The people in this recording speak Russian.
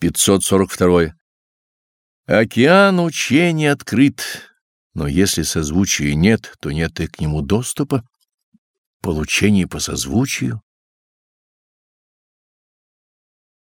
542. Океан учений открыт, но если созвучия нет, то нет и к нему доступа. Получение по созвучию